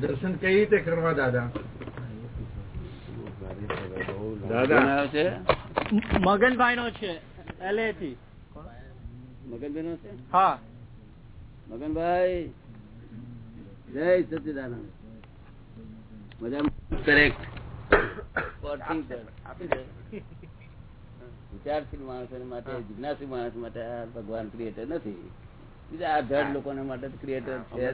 દર્શન કઈ રીતે કરવા દાદા? દાદા. છે? મગનભાઈ નો છે મગનભાઈ નો છે? હા. મગનભાઈ. જય સચિદાનંદ. મજા કરેક્ટ વિચારશીલ માણસ માટે જિજ્ઞાસુ માણસ માટે આ ભગવાન ક્રિએટર નથી. બીજા આ લોકો માટે ક્રિએટર છે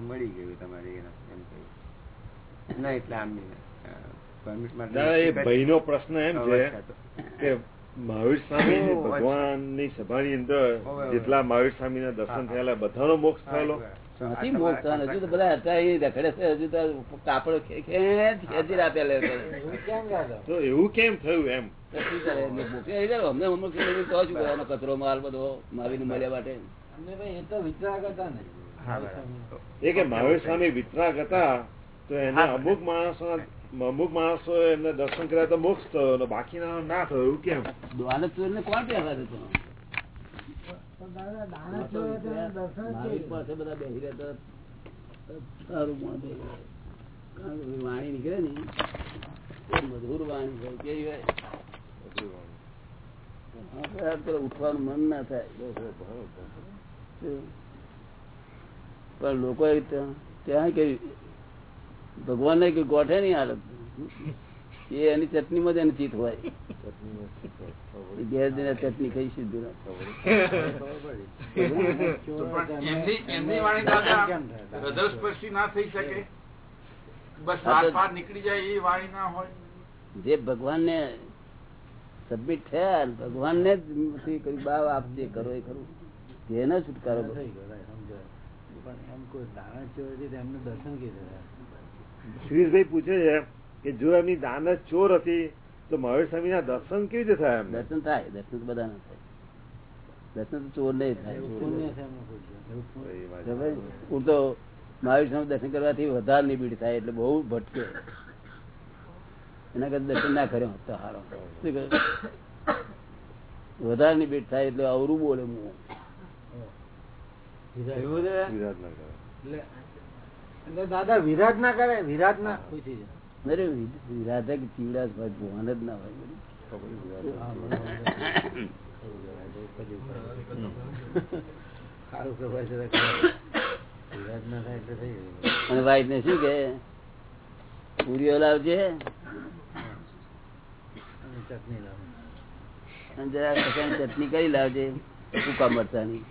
મળી ગયું તમારી એમ કહ્યું. ના એટલે આમ ભાઈનો પ્રશ્ન એમ છે કે મહાવીર સ્વામી ભગવાનની સભાની અંદર. જેટલા મહાવીર સ્વામી ના દર્શન થયેલા બધાનો મોક્ષ થયેલો. નથી મોક્ષ થવાનો. હજુ તો બધા હતા એ રખડે છે હજુ તો કાપડ ખેંચી રાતે તો એવું કેમ થયું એમ. અમને અમુક તો શું કરવાનો કચરો માલ બધો માવીને મળ્યા માટે. હા, બરાબર. એ કે મહાવીર સ્વામી વિતરાગ હતા તો એને અમુક માણસો અમુક માણસો એમને દર્શન કર્યા તો મોક્ષ થયો બાકીના ના થયો એવું કેમ? દ્વારક કોણ પહેલા દેતો વાણી નીકળે ને મધુર વાણી હોય કેવી હોય? ઉઠવાનું મન ના થાય. પણ લોકો એ ત્યાં ત્યાં કઈ ભગવાન ને કઈ ગોઠે નહીં હાલત. એ એની ચટણી માં જ એની ચીત હોય. ઘેર જઈને ચટણી ખાઈ સીધું જે ભગવાન ને સબમિટ થયા ભગવાન ને જ બાવ આપ કરો એ ખરું જેનો છુટકારો કરો શ્રીષભાઈ પૂછે છે કે જો એમની દાન ચોર હતી તો મહેશ સ્વામી ના દર્શન કેવી રીતે થાય દર્શન થાય દર્શન બધા થાય. દર્શન તો ચોર નહીં થાય. હું તો મહાવીર સ્વામી દર્શન કરવાથી વધારે નિબીડ થાય એટલે બહુ ભટકે. એના કરતા દર્શન ના કર્યો હતો તો હારો. વધારે નિબીડ થાય એટલે અવરું બોલે હું. એટલે દાદા વિરાટ ના કરે વિરાટ ના અરે વિરાધા કે ચીવડા ભગવાન જ ના હોય. અને વાઈફ ને શું કે? પૂરીઓ લાવજે. જરા ચટણી કરી લાવજે. સૂકા મરચાની.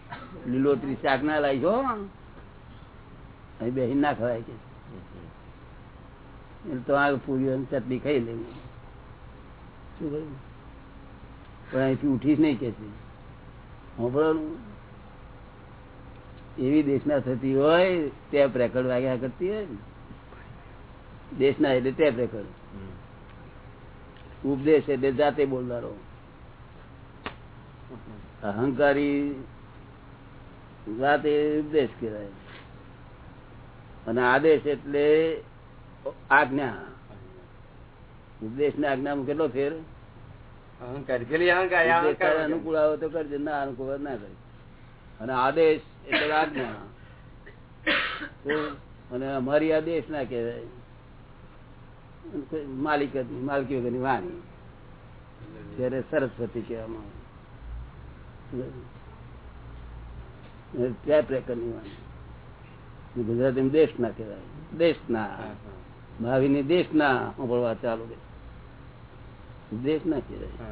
લીલોતરી શાક ના લાવી છો અહીં બેહીને ના ખવાય કે. તો આ પૂરીઓ ચટણી ખાઈ લેવી શું કહ્યું? પણ અહીંથી ઉઠીશ નહીં કે છે. એવી દેશના થતી હોય ટેપ રેકર્ડ વાગ્યા કરતી હોય ને. દેશના એટલે ટેપ રેકર્ડ ઉપદેશ એટલે જાતે બોલનારો. અહંકારી જાતે ઉપદેશ કહેવાય. અને આદેશ એટલે આજ્ઞા. ઉપદેશ ને આજ્ઞામાં કેટલો ફેર? અનુકૂળ આવે તો કરજે ના અનુકૂળ ના કરજે. અને આદેશ એટલે આજ્ઞા. અને અમારી આદેશ ના કહેવાય. માલિક માલકી વગરની વાણી. ત્યારે સરસ્વતી કહેવામાં આવે. ત્યાં પ્રકારની વાણી. ગુજરાતી દેશ ના કહેવાય. દેશ ના મહાવીરની દેશ ના સાંભળવા ચાલુ દેશ ના કહેવાય.